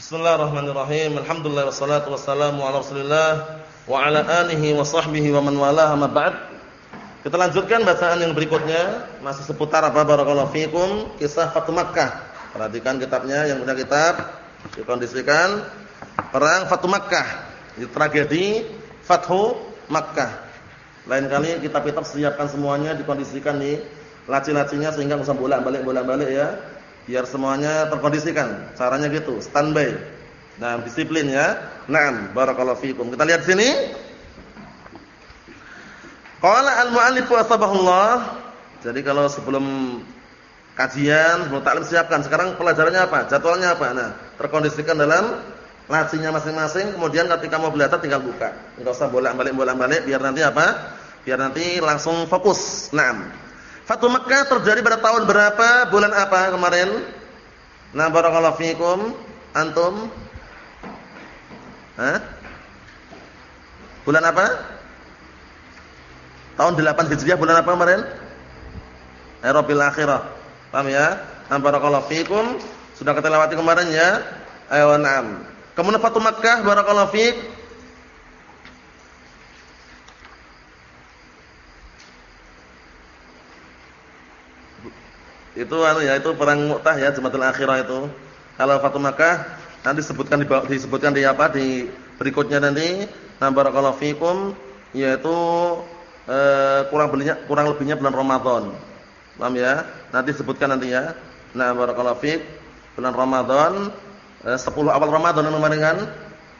Bismillahirrahmanirrahim. Alhamdulillah wassalatu wassalamu ala Rasulillah wa ala alihi wa sahbihi wa man walaha ma ba'd. Kita lanjutkan bacaan yang berikutnya, masih seputar apa barakallahu fikum, kisah Fatu Makkah. Perhatikan kitabnya yang punya kitab, dikondisikan perang Fatu Makkah. Ini tragedi Fathu Makkah. Lain kali kitab-kitab siapkan semuanya dikondisikan nih laci-lacinya sehingga enggak usah bolak-balik bolak-balik ya biar semuanya terkondisikan. Caranya gitu, standby. Nah, disiplin ya. Naam, barakallahu fikum. Kita lihat sini. Qala al-mu'allif wasabahullah. Jadi kalau sebelum kajian, sebelum taklim siapkan. Sekarang pelajarannya apa? Jadwalnya apa? Nah, terkondisikan dalam lacinya masing-masing. Kemudian ketika mau belajar tinggal buka. Enggak usah bolak-balik bolak-balik biar nanti apa? Biar nanti langsung fokus. Naam. Fatu Mekah terjadi pada tahun berapa? Bulan apa kemarin? Nah, barakallahu fikum. Antum? Hah? Bulan apa? Tahun 8 Hijriah bulan apa kemarin? Rabiul Akhirah. Paham ya? Nah, barakallahu fikum. Sudah kita lewati kemarin ya? Ayo na'am. Kemudian Fatu Mekah barakallahu fikum Itu anu ya, itu perang Mu'tah ya, Jumatul Akhirah itu. Kalau Fatu Makkah nanti disebutkan di disebutkan di apa di berikutnya nanti. Nah, barakallahu fikum yaitu eh, kurang lebihnya kurang lebihnya bulan Ramadan. Paham ya? Nanti disebutkan nanti ya. Nah, barakallahu fik bulan Ramadan eh, 10 awal Ramadan kemarin kan?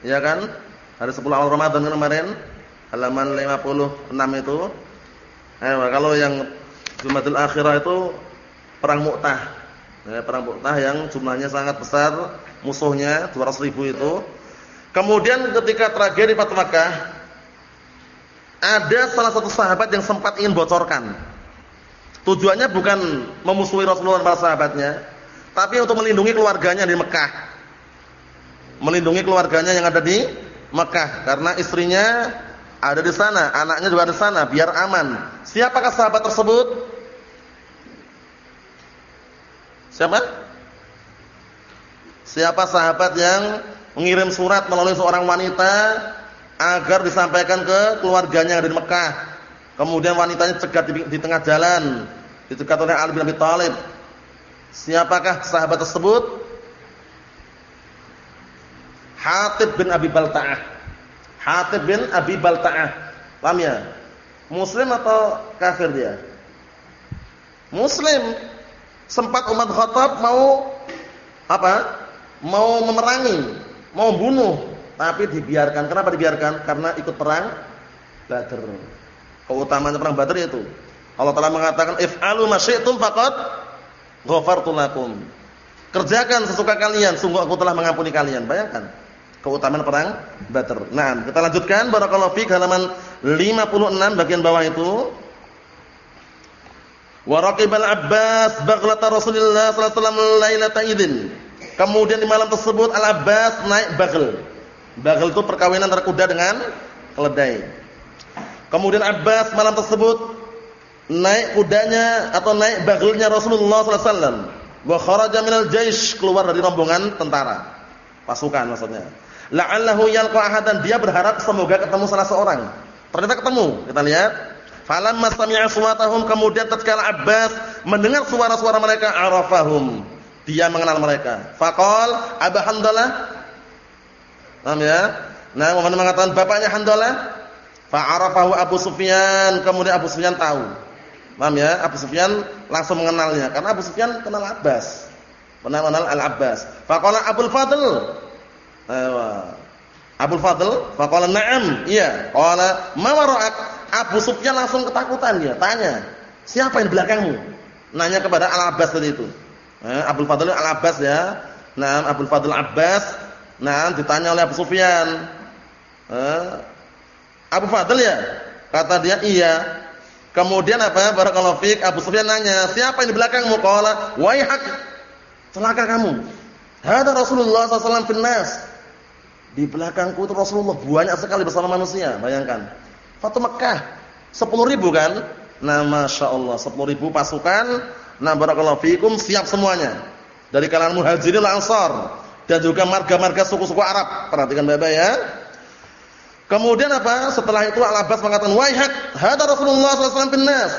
Ya kan? Hari 10 awal Ramadan kemarin halaman 56 itu. Eh, kalau yang Jumatul Akhirah itu perang Mu'tah. Ya, perang Mu'tah yang jumlahnya sangat besar, musuhnya 200 ribu itu. Kemudian ketika tragedi Fatu Makkah, ada salah satu sahabat yang sempat ingin bocorkan. Tujuannya bukan memusuhi Rasulullah dan para sahabatnya, tapi untuk melindungi keluarganya di Mekah. Melindungi keluarganya yang ada di Mekah karena istrinya ada di sana, anaknya juga ada di sana biar aman. Siapakah sahabat tersebut? Siapa? Siapa sahabat yang mengirim surat melalui seorang wanita agar disampaikan ke keluarganya di Mekah. Kemudian wanitanya cegat di, di tengah jalan, dicegat oleh Ali bin Abi Thalib. Siapakah sahabat tersebut? Hatib bin Abi Balta'ah. Hatib bin Abi Balta'ah. Paham ya? Muslim atau kafir dia? Muslim sempat umat Khattab mau apa? Mau memerangi, mau bunuh, tapi dibiarkan. Kenapa dibiarkan? Karena ikut perang Badr. Keutamaan perang Badr itu. Allah telah mengatakan if'alu ma syi'tum faqad ghafartu lakum. Kerjakan sesuka kalian, sungguh aku telah mengampuni kalian. Bayangkan keutamaan perang Badr. Nah, kita lanjutkan barakallahu fik halaman 56 bagian bawah itu. Wa raqibal Abbas baghlata Rasulullah sallallahu alaihi wasallam lailata idzin. Kemudian di malam tersebut Al Abbas naik baghl. Baghl itu perkawinan antara kuda dengan keledai. Kemudian Abbas malam tersebut naik kudanya atau naik baghlnya Rasulullah sallallahu alaihi wasallam. Wa kharaja minal jaish keluar dari rombongan tentara. Pasukan maksudnya. La'allahu yalqa ahadan dia berharap semoga ketemu salah seorang. Ternyata ketemu. Kita lihat Falamma sami'a suwatahum kemudian tatkala Abbas mendengar suara-suara mereka arafahum. Dia mengenal mereka. Faqal Abu Handalah. Paham ya? Nah, Muhammad mengatakan bapaknya Handalah. Fa'arafahu Abu Sufyan, kemudian Abu Sufyan tahu. Paham ya? Abu Sufyan langsung mengenalnya karena Abu Sufyan kenal Abbas. Pernah kenal Al-Abbas. Faqala Abdul Fadl. Ayo. Abdul Fadl, faqala na'am. Iya. Qala ma wara'ak? Abu Sufyan langsung ketakutan dia, tanya, "Siapa yang belakangmu?" Nanya kepada Al-Abbas tadi itu. Eh, Abdul Fadl Al-Abbas ya. Nah, Abdul Fadl Abbas, nah ditanya oleh Abu Sufyan. Eh, Abu Fadl ya? Kata dia, "Iya." Kemudian apa? Barakallahu fiik, Abu Sufyan nanya, "Siapa yang di belakangmu?" Qala, "Waihak." Celaka kamu. Hada Rasulullah sallallahu alaihi Di belakangku itu Rasulullah banyak sekali bersama manusia, bayangkan. Fatu Mekah 10 ribu kan? Nah, Masya Allah 10 ribu pasukan Nah, barakallahu fikum siap semuanya Dari kalangan muhajirin ansar dan juga marga-marga suku-suku Arab. Perhatikan baik-baik ya. Kemudian apa? Setelah itu Al-Abbas mengatakan, "Waihat, hada Rasulullah wasallam bin nas."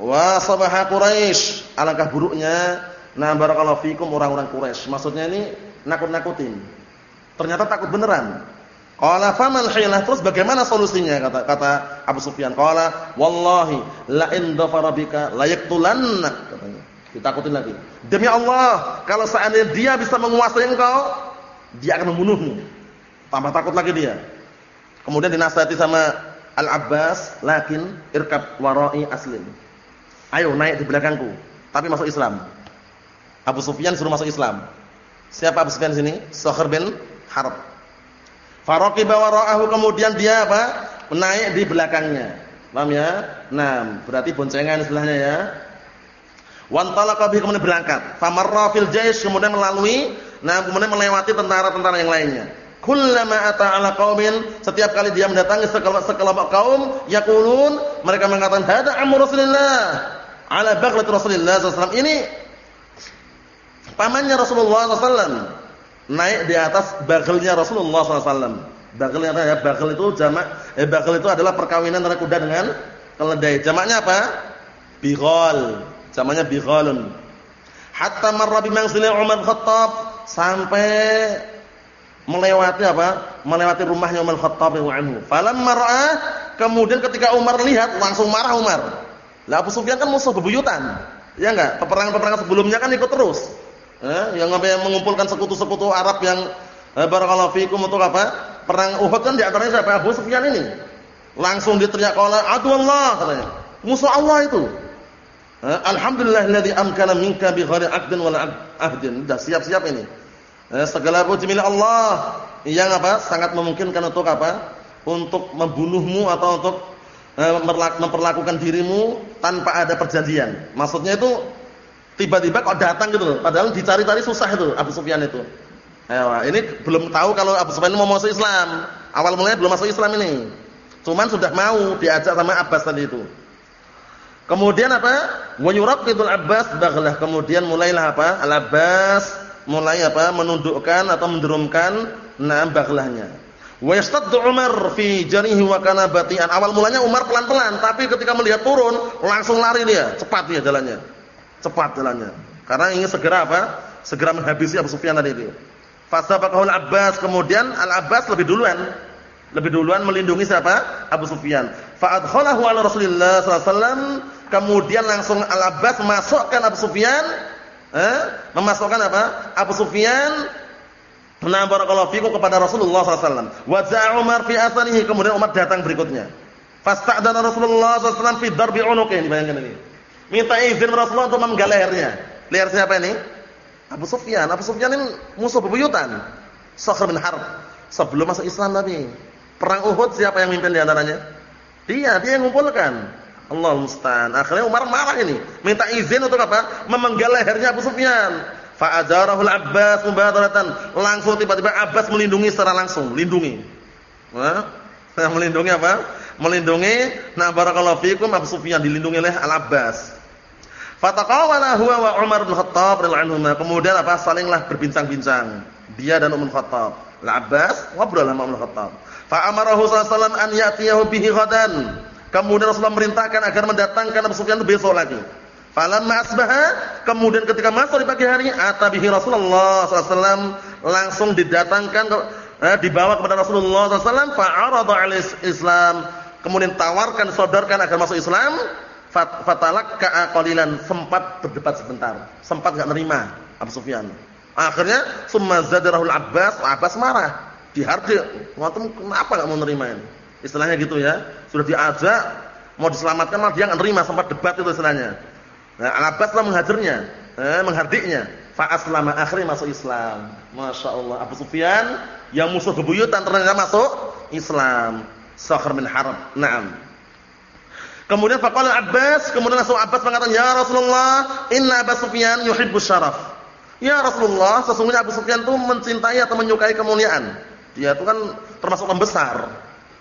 Wa sabaha Quraisy. Alangkah buruknya nah barakallahu fikum orang-orang Quraisy. Maksudnya ini nakut-nakutin. Ternyata takut beneran. Qala faman hilah terus bagaimana solusinya kata kata Abu Sufyan. Qala wallahi la in dhafara bika la yaqtulannak katanya. Ditakutin lagi. Demi Allah, kalau seandainya dia bisa menguasai engkau, dia akan membunuhmu. Tambah takut lagi dia. Kemudian dinasihati sama Al-Abbas, "Lakin irkab warai aslim." Ayo naik di belakangku, tapi masuk Islam. Abu Sufyan suruh masuk Islam. Siapa Abu Sufyan sini? Sokher bin Harb. Faroqiba wara'ahu kemudian dia apa? Menaik di belakangnya. Paham ya? Nah, berarti boncengan istilahnya ya. Wantalaqa bihi kemudian berangkat. Famarra fil jais kemudian melalui nah kemudian melewati tentara-tentara yang lainnya. Kullama ata ala qaumin setiap kali dia mendatangi sekelompok kaum yaqulun mereka mengatakan hada amru Rasulillah ala baghlati Rasulillah sallallahu Ini pamannya Rasulullah sallallahu naik di atas bagelnya Rasulullah SAW. Bagel yang ya, bagel itu jamak, eh bagel itu adalah perkawinan antara kuda dengan keledai. Jamaknya apa? Bighal. Jamaknya bighalun. Hatta marra bi Umar Khattab sampai melewati apa? Melewati rumahnya Umar Khattab radhiyallahu. Falamma ra'a kemudian ketika Umar lihat langsung marah Umar. Lah Abu Sufyan kan musuh bebuyutan. Ya enggak? Peperangan-peperangan sebelumnya kan ikut terus. Eh, yang apa yang mengumpulkan sekutu-sekutu Arab yang eh, barakallahu fikum untuk apa? Perang Uhud kan di antaranya siapa? Abu Sufyan ini. Langsung diteriak oleh Allah katanya. Musuh Allah itu. Eh, Alhamdulillahilladzi amkana minka bi ghairi aqdin wala ahdin. Sudah siap-siap ini. Eh, segala puji milik Allah yang apa? Sangat memungkinkan untuk apa? Untuk membunuhmu atau untuk memperlakukan dirimu tanpa ada perjanjian. Maksudnya itu Tiba-tiba kok datang gitu loh. Padahal dicari-cari susah itu Abu Sufyan itu. Ayo, ini belum tahu kalau Abu Sufyan mau masuk Islam. Awal mulanya belum masuk Islam ini. Cuman sudah mau diajak sama Abbas tadi itu. Kemudian apa? Wa yuraqidul Abbas baghlah. Kemudian mulailah apa? Al-Abbas mulai apa? menundukkan atau mendurumkan enam baghlahnya. Wa yastaddu Umar fi jarihi wa kana batian. Awal mulanya Umar pelan-pelan, tapi ketika melihat turun langsung lari dia, cepat dia jalannya. Cepat jalannya. Karena ingin segera apa? Segera menghabisi Abu Sufyan tadi itu. Fasabaqahu Al-Abbas, kemudian Al-Abbas lebih duluan. Lebih duluan melindungi siapa? Abu Sufyan. Fa'adkhalahu ala Rasulillah sallallahu alaihi wasallam, kemudian langsung Al-Abbas masukkan Abu Sufyan, eh? Memasukkan apa? Abu Sufyan Nah fikum kepada Rasulullah sallallahu alaihi wasallam. Wa za'a Umar fi asarihi, kemudian Umar datang berikutnya. Fasta'dana Rasulullah wasallam fi darbi unuqihi, bayangkan ini. Minta izin Rasulullah untuk memenggal lehernya. Leher siapa ini? Abu Sufyan. Abu Sufyan ini musuh bebuyutan. Sakhr bin Harb. Sebelum masuk Islam Nabi. Perang Uhud siapa yang mimpin di antaranya? Dia, dia yang mengumpulkan. Allah musta'an. Akhirnya Umar marah ini, minta izin untuk apa? Memenggal lehernya Abu Sufyan. Fa'ajarahul Abbas mubadaratan. Langsung tiba-tiba Abbas melindungi secara langsung, lindungi. Nah, melindungi apa? Melindungi nah barakallahu fikum Abu Sufyan dilindungi oleh Al-Abbas. Fataqawala huwa wa Umar bin Khattab radhiyallahu. Kemudian apa? Salinglah berbincang-bincang. Dia dan Umar Khattab. Al-Abbas ngobrol sama Umar Khattab. Fa amarahu sallallahu an ya'tiyahu bihi ghadan. Kemudian Rasulullah merintahkan agar mendatangkan Abu Sufyan besok lagi. Falamma asbaha, kemudian ketika masuk di pagi hari, atabihi Rasulullah sallallahu langsung didatangkan eh, dibawa kepada Rasulullah sallallahu fa'arada 'alal Islam. Kemudian tawarkan, sodorkan agar masuk Islam fatalak qalilan sempat berdebat sebentar, sempat enggak nerima Abu Sufyan. Akhirnya summa zadarahul Abbas, Abbas marah. Dihardik, "Ngoten kenapa enggak mau nerima ini?" Istilahnya gitu ya. Sudah diajak mau diselamatkan malah dia enggak nerima, sempat debat itu istilahnya. Nah, Al-Abbas lah menghajarnya, eh, menghardiknya. Fa aslama akhirnya masuk Islam. Masya Allah. Abu Sufyan yang musuh bebuyutan ternyata masuk Islam. Sakhr bin Harb. Naam. Kemudian faqala Abbas, kemudian langsung Abbas mengatakan, "Ya Rasulullah, inna Abu Sufyan yuhibbus syaraf." Ya Rasulullah, sesungguhnya Abu Sufyan itu mencintai atau menyukai kemuliaan. Dia itu kan termasuk pembesar.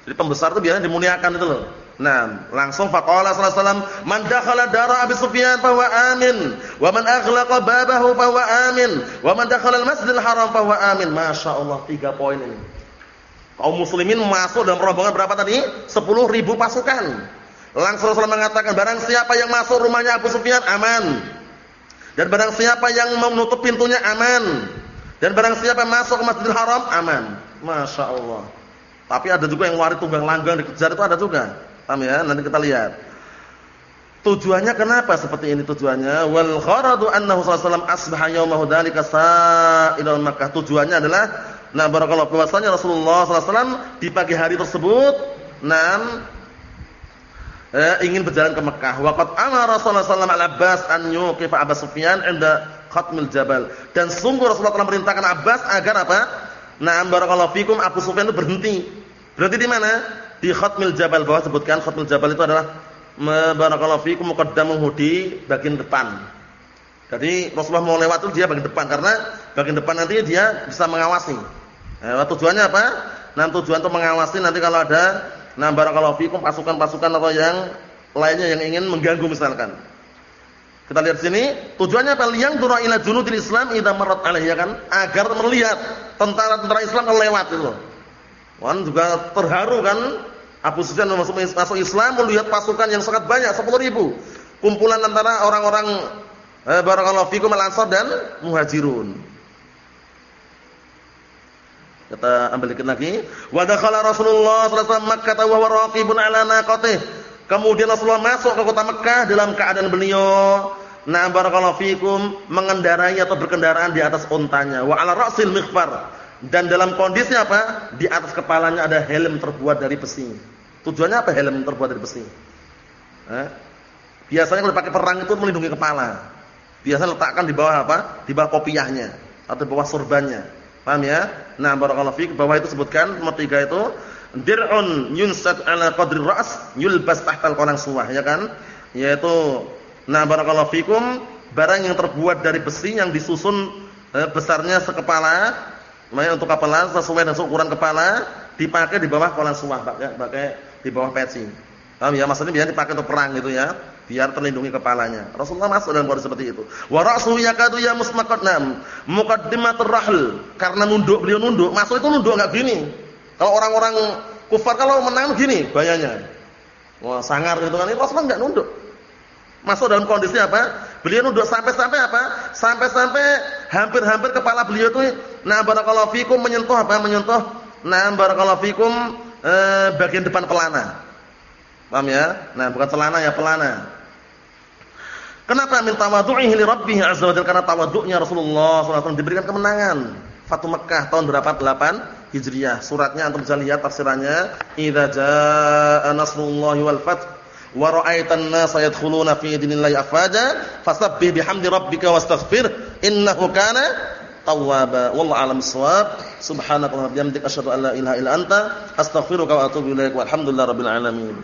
Jadi pembesar itu biasanya dimuliakan itu loh. Nah, langsung faqala sallallahu alaihi wasallam, "Man dakhala dara Abi Sufyan fa huwa amin, wa man aghlaqa babahu fa huwa amin, wa man al-Masjidil Haram fa huwa amin." Masyaallah, tiga poin ini. Kaum muslimin masuk dalam rombongan berapa tadi? 10.000 pasukan. Langsung Rasulullah mengatakan, barang siapa yang masuk rumahnya Abu Sufyan aman. Dan barang siapa yang menutup pintunya aman. Dan barang siapa yang masuk ke Masjidil Haram aman. Masya Allah. Tapi ada juga yang waris tunggang langgang dikejar itu ada juga. Paham ya? Nanti kita lihat. Tujuannya kenapa seperti ini tujuannya? Wal kharadu annahu sallallahu asbaha yawmahu dzalika sa'ilal Makkah. Tujuannya adalah nah barakallahu bahwasanya Rasulullah sallallahu alaihi wasallam di pagi hari tersebut nam eh, ingin berjalan ke Mekah. Waqat amara Rasulullah sallallahu alaihi Abbas an yuqifa Abu Sufyan 'inda khatmil jabal. Dan sungguh Rasulullah telah merintahkan Abbas agar apa? Nah, barakallahu fikum Abu Sufyan itu berhenti. Berhenti di mana? di khatmil jabal bawah sebutkan khatmil jabal itu adalah barakallahu fikum muqaddamuhu di bagian depan. Jadi Rasulullah mau lewat itu dia bagian depan karena bagian depan nanti dia bisa mengawasi. Nah, tujuannya apa? Nah, tujuan untuk mengawasi nanti kalau ada nah barakallahu fikum pasukan-pasukan atau yang lainnya yang ingin mengganggu misalkan. Kita lihat sini, tujuannya apa? Yang dura ila junudil Islam idza marat alaihi ya kan? Agar melihat tentara-tentara Islam kalau lewat itu. Wan juga terharu kan Abu Sufyan masuk masuk Islam melihat pasukan yang sangat banyak 10 ribu kumpulan antara orang-orang eh, barakallahu fikum al-ansar dan muhajirun. Kita ambil dikit lagi. Wa dakhala Rasulullah sallallahu alaihi wasallam Makkah wa huwa ala naqatih. Kemudian Rasulullah masuk ke kota Mekah dalam keadaan beliau na barakallahu fikum mengendarai atau berkendaraan di atas untanya wa ala ra'sil mighfar dan dalam kondisi apa? Di atas kepalanya ada helm terbuat dari besi. Tujuannya apa helm terbuat dari besi? Eh? Biasanya kalau pakai perang itu melindungi kepala. Biasanya letakkan di bawah apa? Di bawah kopiahnya atau di bawah surbannya. Paham ya? Nah, barakallahu fiik, bawah itu sebutkan nomor 3 itu dir'un yunsat ala qadri ra's yulbas tahtal qalang suwah, ya kan? Yaitu nah barakallahu fikum barang yang terbuat dari besi yang disusun eh, besarnya sekepala Makanya untuk kepala sesuai dengan ukuran kepala dipakai di bawah kolan suah, pakai pakai di bawah peci. Paham ya? Maksudnya biar dipakai untuk perang gitu ya, biar terlindungi kepalanya. Rasulullah masuk dalam kondisi seperti itu. Wa ra'su yakadu ya musmaqatnam, muqaddimatur rahl. Karena nunduk, beliau nunduk, masuk itu nunduk enggak gini. Kalau orang-orang kufar kalau menang gini bayanya. Wah, sangar gitu kan. Ini Rasulullah enggak nunduk. Masuk dalam kondisi apa? Beliau nunduk sampai-sampai apa? Sampai-sampai hampir-hampir kepala beliau itu nah barakallahu fikum menyentuh apa? Menyentuh nah barakallahu fikum eh, bagian depan pelana. Paham ya? Nah, bukan celana ya, pelana. Kenapa min tawadhu'ihi li rabbih azza wa jalla? Karena tawadhu'nya Rasulullah SAW diberikan kemenangan. Fatu Mekah tahun berapa? 8 Hijriah. Suratnya antum bisa lihat tafsirannya, "Idza jaa nasrullahi wal fath wa ra'aitan nasa yadkhuluna fi dinillahi afwaja fasabbih bihamdi rabbika wastaghfir innahu kana tawwaba wallahu alam bissawab subhanaka wa bihamdika asyhadu an la ilaha illa anta astaghfiruka wa atubu ilaik walhamdulillahi rabbil alamin